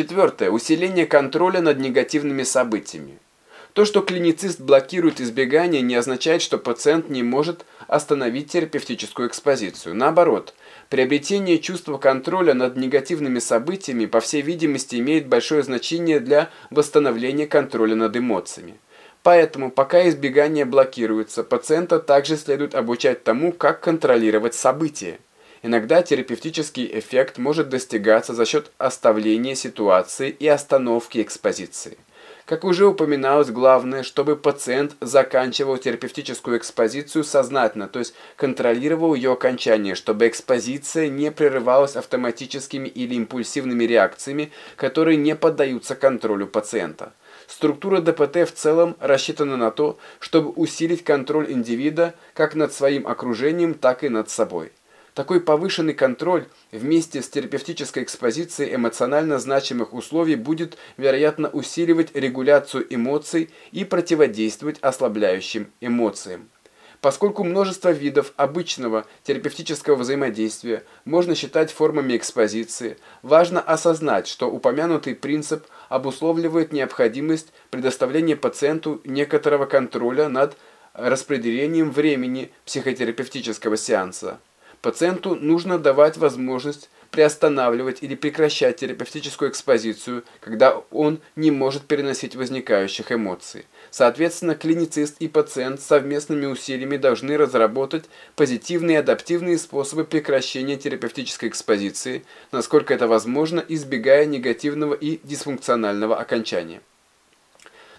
Четвертое. Усиление контроля над негативными событиями. То, что клиницист блокирует избегание, не означает, что пациент не может остановить терапевтическую экспозицию. Наоборот, приобретение чувства контроля над негативными событиями, по всей видимости, имеет большое значение для восстановления контроля над эмоциями. Поэтому, пока избегание блокируется, пациента также следует обучать тому, как контролировать события. Иногда терапевтический эффект может достигаться за счет оставления ситуации и остановки экспозиции. Как уже упоминалось, главное, чтобы пациент заканчивал терапевтическую экспозицию сознательно, то есть контролировал ее окончание, чтобы экспозиция не прерывалась автоматическими или импульсивными реакциями, которые не поддаются контролю пациента. Структура ДПТ в целом рассчитана на то, чтобы усилить контроль индивида как над своим окружением, так и над собой. Такой повышенный контроль вместе с терапевтической экспозицией эмоционально значимых условий будет, вероятно, усиливать регуляцию эмоций и противодействовать ослабляющим эмоциям. Поскольку множество видов обычного терапевтического взаимодействия можно считать формами экспозиции, важно осознать, что упомянутый принцип обусловливает необходимость предоставления пациенту некоторого контроля над распределением времени психотерапевтического сеанса. Пациенту нужно давать возможность приостанавливать или прекращать терапевтическую экспозицию, когда он не может переносить возникающих эмоций. Соответственно, клиницист и пациент совместными усилиями должны разработать позитивные адаптивные способы прекращения терапевтической экспозиции, насколько это возможно, избегая негативного и дисфункционального окончания.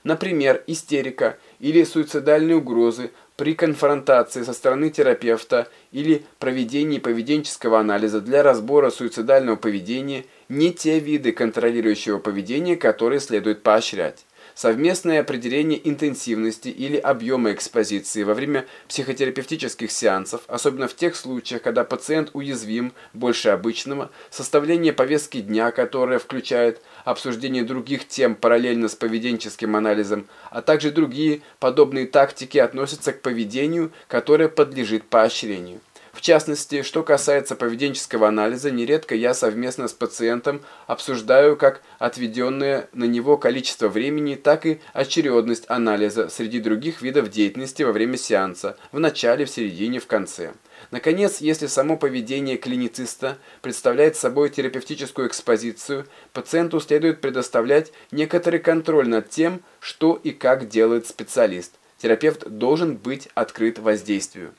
Например, истерика или суицидальные угрозы при конфронтации со стороны терапевта или проведении поведенческого анализа для разбора суицидального поведения не те виды контролирующего поведения, которые следует поощрять. Совместное определение интенсивности или объема экспозиции во время психотерапевтических сеансов, особенно в тех случаях, когда пациент уязвим больше обычного, составление повестки дня, которая включает обсуждение других тем параллельно с поведенческим анализом, а также другие подобные тактики относятся к поведению, которое подлежит поощрению. В частности, что касается поведенческого анализа, нередко я совместно с пациентом обсуждаю как отведенное на него количество времени, так и очередность анализа среди других видов деятельности во время сеанса, в начале, в середине, в конце. Наконец, если само поведение клинициста представляет собой терапевтическую экспозицию, пациенту следует предоставлять некоторый контроль над тем, что и как делает специалист. Терапевт должен быть открыт воздействию.